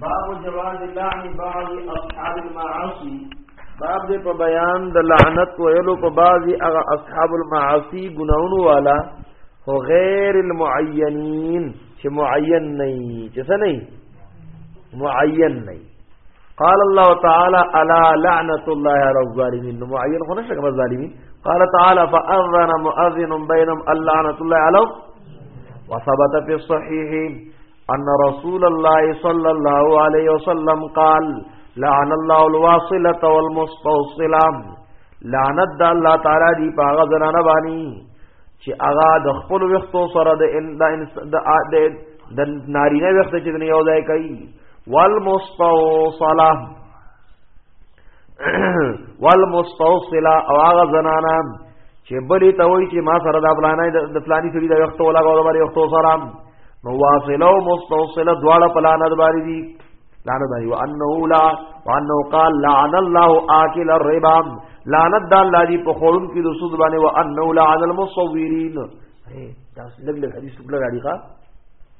باب جواز لعن بعض اصحاب المعاصي باب دې په بیان د لعنت ویلو په بعضي هغه اصحاب المعاصي ګناونو والا هو غیر المعینین چې معین نه چې څه نه معین نه قال الله تعالى الا لعنت الله على الظالمين معين خو نشه کوم ظالمي قال تعالى فاذن مؤذن بينهم اللعنت الله عليهم وثبت في الصحيح ان رسول الله صلى الله عليه وسلم قال لعن الله الواصله والمستوصله لعنت الله تعالى دي پاغه زنانه باني چې هغه د خپل وختو سره د د د نارینه وخت چې نه یو ځای کوي والمستوصله والمستوصله او هغه زنانا چې بلی ته وای چې ما سره د فلانه د فلانی سړي د وخت ولا غوړ باندې وخت سره نو واصله او مستوصله دواړه فلانه د باندې دي لعنت دی وانه لا وانه قال لعن الله اكل الربا لعنت د الله دی په خورم کې د سود باندې وانه لعن المصورين دا لګ لګ حدیث لګ راځي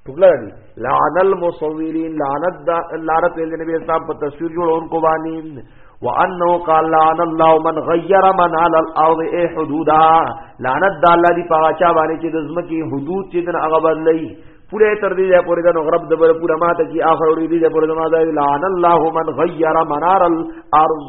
ټوکلا دي لعن المصورين لعنت دا لعنت دې نبی اسلام په تصویر جوړونکو باندې وانه قال لعن الله من غير من على الارض اي حدودا لعنت دا الله دې په چا باندې چې د زمکي حدود چې دن هغه بدلې پوره تر دې ځای پورې د غرب د بر پوره ماته کی اخر دې ځای پورې د ماده لعن الله من غير منار الارض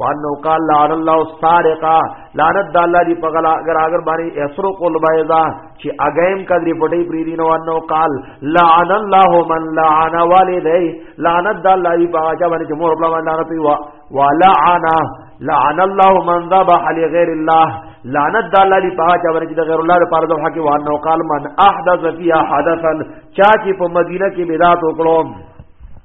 وانه قال لعن الله السارقه لعنت د الله دی په غلا اگر اگر باندې اسرو قول بایزا چې اگیم کدری پټی پری دی نو انه قال لعن الله من لعن والدی لعنت د الله دی په هغه باندې چې مور خپل باندې لعنت وی ولعن لعن الله من ذبح لغیر الله لعنت د الله دی په هغه باندې چې د غیر الله لپاره ذبح کوي وانه قال من احدث فيها حدثا چا چې په مدینه کې بدعت وکړو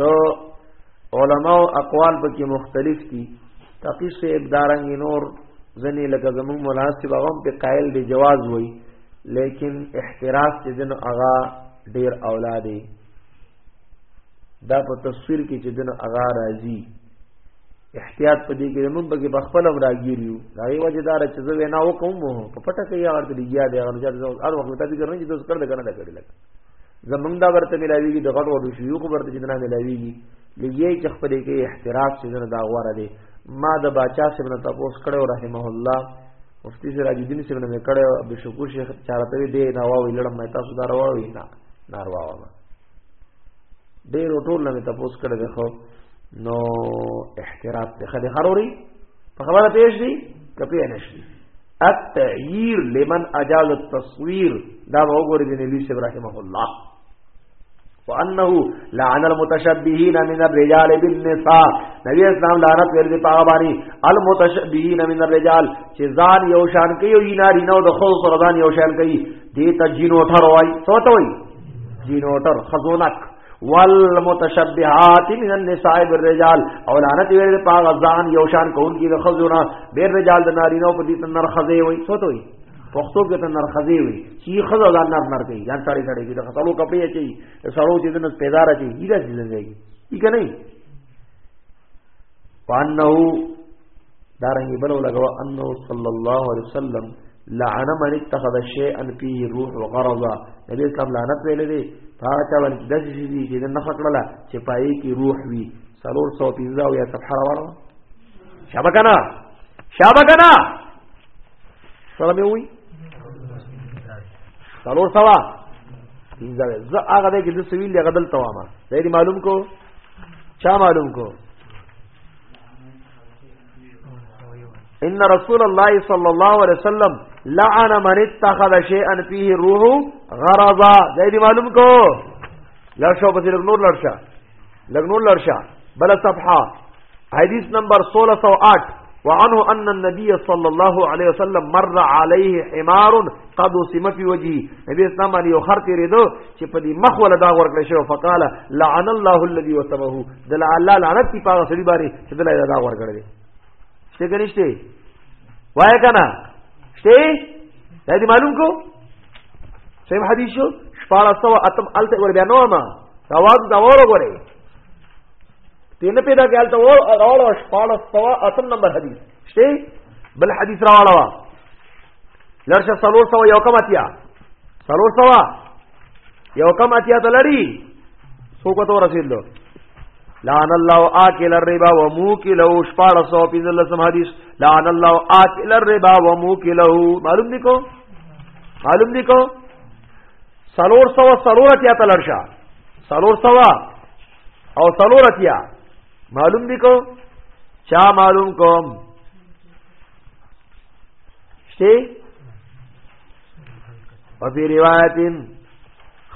د علماء اقوال پکې مختلف دي تقیص صاحب دارنګ نور ځنې لکه زمون مناسب هغه په قائل دی جواز وای لیکن احتراز چې دن اغا ډیر اولاد دی دا په تصویر کې چې دن اغا راځي احتیاط په دې کې موږ به په خپل امر راګیریو دا یو وجدار چې زه وینا وکوم په پټه کې یا ورته دی یا دی هغه چې هر وخت ته دې ګرځي چې تاسو کړل کنه دا کړل زمونږ دا ورته ملاویږي د غټو ورو شيوخ ورته چې نه ملاویږي لږی چې خپل کې احتراف چې نه دا غواره دی ما د باچا سره نه تاسو کړو رحمه الله مفتی سراج الدین سره نه کړو عبد شکور شیخ چارته دی نه واوی لړم مې تاسو دا راوي نه ناروا و ډېر ټول نه تاسو کړو ده خو نو احتراف ته خدای خروري په خبره پیښ دي کپی نشي التعيير لمن اجاز التصوير دا وګورئ د نبی صلی رحمه الله وانه لعن المتشبهين من الرجال بالنساء نبی اسلام لعنت ور دي پاغه باندې المتشبهين من الرجال چې ځان یو شان کوي او ناری نو د خو سره ځان یو شان کوي دې ته جینو ټر وای سوته وای جینو ټر خزونک والمتشبهات من النساء بالرجال او لعنت ویل په غزان یو شان کون کی د خزونه بیر رجال د نارینه په دې تنر خزې وي سوته وي پښتو کې تنر خزې وي چې خزه ځان نر نر کوي ځان سړی سړی کې د خپلو کپې اچي سړو چې دنس پیدا راځي یګه دې لږي یګه نه پانو دارنګ بلو لګوا انه صلی الله علیه وسلم لعن من اتخذ شيئا فيه روح غرضا نبی اسلام لعنت ویل دي هغه چا باندې د شي دي چې نه خکړه چې پای کې روح وي سرور 115 او یا صفحه راوړو شابکنا شابکنا سره مې وي سرور سوا پینځه زه هغه دې کې د سویل هغه دل توامه دې معلوم کو چا معلوم کو ان رسول الله صلی الله علیه وسلم لعن من اتخذ شيئا فيه روح غرضا دا دې معلوم کو لړ شو په لګ نور لړ شه لګ نور لړ شه بل صفحه حدیث نمبر 1608 وعنه ان النبي صلى الله عليه وسلم مر عليه حمار قد سم في وجهه نبی اسلام باندې یو خر تیرې دو چې په دې مخ ولا دا ورکړ شو فقال لعن الله الذي وسمه د الله لعنت کی پاغه سړي باندې چې دلای دا ورګړل دي څه ګنيشته وای کنه شته دا دې معلوم کو صحیح حدیث شو شپاړه سو اتم الته ور بیا نو ما دا واز دا ور غره تین پیدا کې الته ور اورو شپاړه سو اتم نمبر حدیث شته بل حدیث راوړوا لرشه سلور سوا یو کم اتیا سلور سوا یو کم اتیا تا لری سوکو تو رسید لو لعن الله آکل الربا و موکلو شپاڑا سو پیز اللہ سم حدیث لعن الله آکل الربا و موکلو معلوم دی کو معلوم دی کو سلور سوا سلور اتیا تا لرشا سلور سوا او سلور اتیا معلوم دی کو چا معلوم کوم شته او په روایت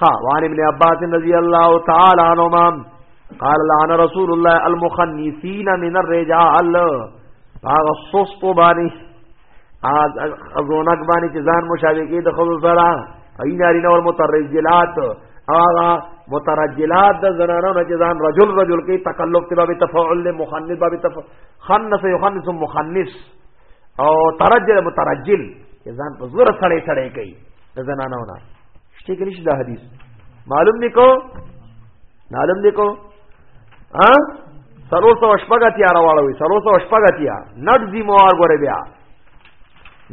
خا وان ابن عباس رضی الله تعالی عنہما قال لعن رسول الله المخنثين من الرجال هغه سست باندې از ازونک باندې چې ځان مشابه کې د خود سره اي ناري نور مترجلات هغه مترجلات د زنانو نه چې ځان رجل رجل کې تکلف ته باب تفاعل مخنث باب تفاعل خنث يخنث مخنث او ترجل مترجل ځان په زور سړې سړې کوي د زنانه ونه شته کې نشي دا حدیث معلوم دی کو معلوم دی کو ها سرو سو شپګتیا راوړوي سرو سو شپګتیا نټ دی موار ګوره بیا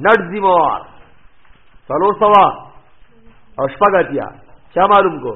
نټ دی موار سرو سو او شپګتیا چا معلوم کو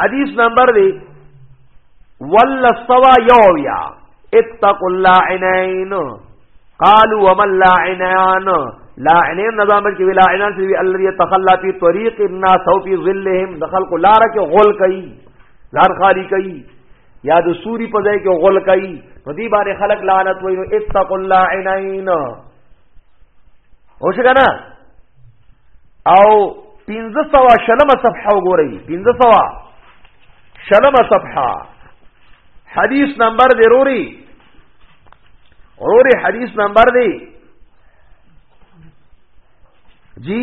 حدیث نمبر دی ول سوا یویا اتقوا اللاعنین قالوا وما اللاعنان لاعنین نظام کې ولاعنان چې الذي يتخلى في طريق الناس او في ظلهم دخل کو لار کې غول کوي لار خالی کوي یا د سوري په ځای کې غول کوي په دې باندې خلق لعنت وایي اتقوا اللاعنین او شي کنه او 1500 شلمه صفحه وګورئ 1500 شلمه صفحه حدیث نمبر دی روري روري حدیث نمبر دی جی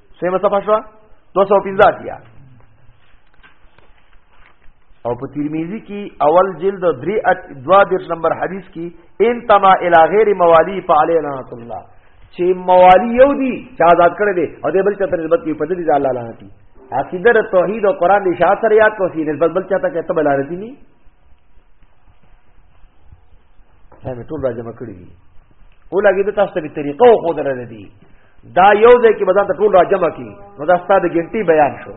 سیمه صفحه شو 215 اتیا او په ترمذی کې اول جلد 3 دوا درس نمبر حدیث کې ان تما الی غیر موالی فعلی لعنت الله چې موالی یو دی چې آزاد کړی دی او دې بل چا ته نسبت کوي په دې ځای الله لعنت عقیده د توحید او قران دی شاه سره یاد کوي نسبت بل چا ته کته بل لعنت نه هغه ټول راځم کړی دی اولګي د تاسو په طریقو خو درنه دي دا یو ځای کې بدن ته ټول راجم کی نو دا ستاد ګنټي بیان شو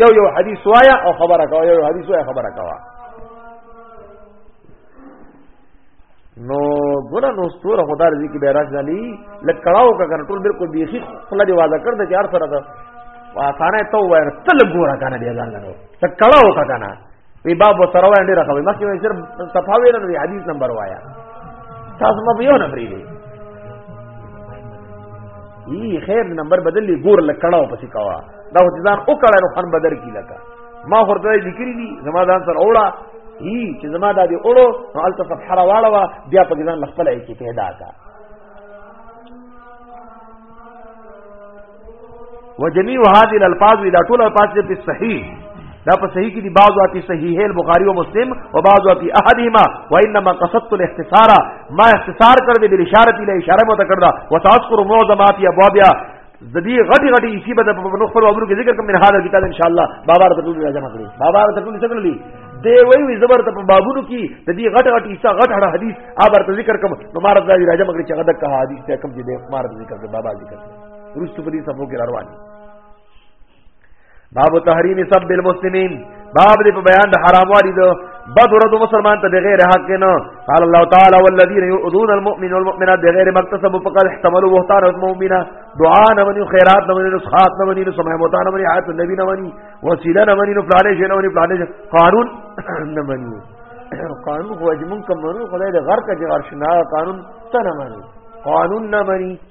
یو یو حدیث وایا او خبره کوا یو حدیث وایا خبره کوا نو ګور نو ستور خدا رضی کی بیراج علی لکړاو کا کنټرول بالکل بیخی خپل دی واده کړ د چار سره دا آسانه ته وای تل ګور کنه دی ځان نو لکړاو کا کنه وی باب وسره وای ډیر خوي مخکې وای صرف صفه ویل نو حدیث نمبر وایا تاسو مې یو نه پریږي ای خیر نمبر بدلی ګور لکړاو پسې کوا دا هو ځان او کړه نو خان بدر کی لکا ما ورته ذکر دي زما ځان سره اوړه ای چې زما د دې اوړو نو الته صفحه راواړه وا بیا په ځان خپل کې پیدا کا وجميع هذه الالفاظ اذا طول الفاظ في الصحيح دا په صحیح کې دي بعضو اتی صحیح البخاری او مسلم او بعضو اتی احدهما وانما قصدت الاختصار ما اختصار کړ دې بالاشاره الى اشاره مو ته کړ دا وتذكر معظم اتی ابوابیا د دې غټي غټي شي به په نو خپل عمر کې ذکر کوم نه حاضر کتاب ان شاء الله بابا رته ټول راځم کړی بابا رته ټول څه کړلی دی وی وی زبر ته په بابونو کې د دې غټ غټ حصہ غټ غټ حدیث آبر ته ذکر کوم نو مارته راځم کړی چې غدک حدیث ته کوم چې دې مارته ذکر کوم بابا ذکر روستو په دې صفو کې روان باب تحریم سب المسلمین باب دې په بیان د حرام والی دو بد ورد مسلمان ته بغیر حق نه قال الله تعالی والذین یؤذون المؤمن والمؤمنات بغیر مكتسب فقد احتملوا بهتان المؤمنه دعاء نه ونی خیرات نه ونی نسخات نه ونی سمع موتا نه ونی حیات النبی نه ونی وسیله نه ونی فلانه شی نه ونی فلانه قانون نه ونی قانون خو اجمن کوم نو خدای دې غر کا جوار شنا قانون ته نه ونی قانون نه ونی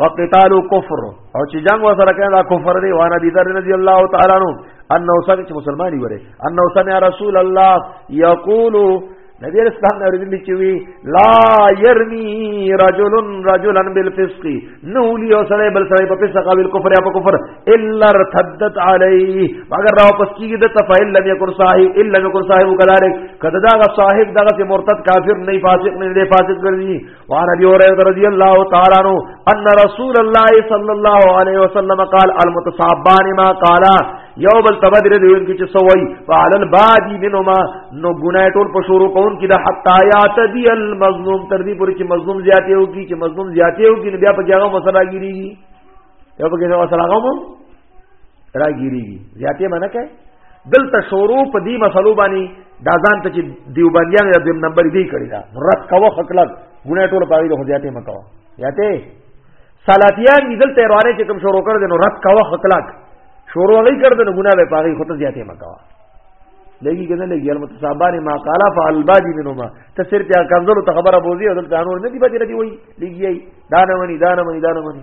وقتال کفر او چې جنگ وسره کړه دا کفر دی وانا بي ذر رضی الله تعالی عنہ انه سره چې مسلمانۍ وره انه سمع رسول الله یقول نبی رسول الله رضی چې وی لا يرمي رجل رجلا بالفسق نو لي او سره بل سره په فسق او بالکفر یا په کفر الا ارتدت عليه مگر راو پس کیږي د تفعل لم يكن صاحب الا يكن صاحب كذلك کدا دا صاحب دغه مرتد کافر نه فاسق نه فاسق ګرځي وعن ابي هريره رضي الله تعالى عنه ان رسول الله صلى الله عليه وسلم قال المتصابان ما قال یو بل تبدر دی ویل چې سوي فعل البادي منهما نو ګناه ټول په شروع کون کې د حتا یات دی المظلوم تر دې پورې چې مظلوم زیاتې وږي چې مظلوم زیاتې وږي بیا په هغه مسله ګیریږي یو په هغه مسله هغه راګیریږي زیاتې باندې کوي دلته شروع په دې مسلو باندې دا ځان ته چې دیوبندیان د دیم نمبر دی کړی دا رد کوه خکلک ګونه ټول پاوی له زیاتې مکو زیاتې سلفیان دې دلته روانه چې کوم شروع کړ دې نو رد کوه خکلک شروع نه کړ دې نو ګونه به پاوی خو ته زیاتې مکو لګي کنه لګي المتصابان ما قال فالبادي منهما ته صرف یا کنزل ته خبره بوزي او دلته نور نه دی باندې لګي وای لګي دا نه ونی دا نه ونی دا نه ونی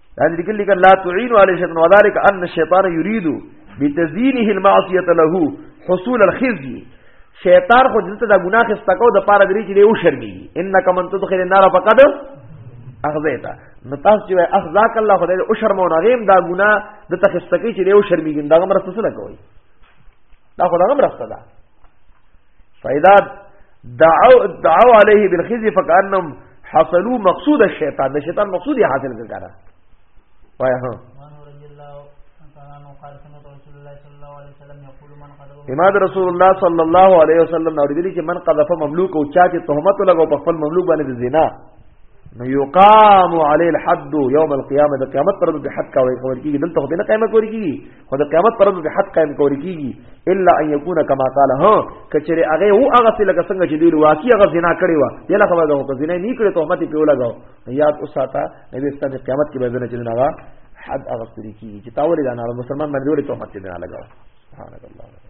دا دې کلی کله لا تعين على شيء وذلك ان الشيطان يريد بتزينه المعصيه له حصول الخزي شیطان خو دلته دا ګناه خستکو د پاره درې چې دی او شرمي انک من تدخل النار فقد اخذیتا نو تاسو چې اخذاک الله خدای او شرمو نغیم دا ګناه د تخستکی چې دی او شرمي ګنده مرسته سره کوي دا خو دا مرسته ده فاذا دعوا دعوا عليه بالخزي فكانهم حصلوا مقصود الشیطان د شیطان مقصود یې حاصل کړه وای ها امام رسول الله صلی الله علیه وسلم نو دې چې من قذف مملوک او چا چې تهمت لګو په خپل مملوک باندې زنا نو یقام علی الحد یوم القیامه د قیامت پر د حد کا وایي کیږي دلته خو دې نه قیامت کوي کیږي خو د قیامت پر ورځ حد قائم کول کیږي الا ان يكون كما قال ها کچره هغه او هغه څه لکه څنګه چې دی واقعي هغه زنا کړی و دی لا خبره ده زنا نه کړی تهمت په لګاو یاد اوساته نبی اسلام قیامت کې به زنا چې نه حد هغه سری کیږي چې تاول دا نه مسلمان باندې ولې تهمت نه لګاو سبحان الله